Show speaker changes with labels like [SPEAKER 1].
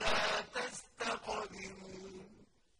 [SPEAKER 1] وَلَا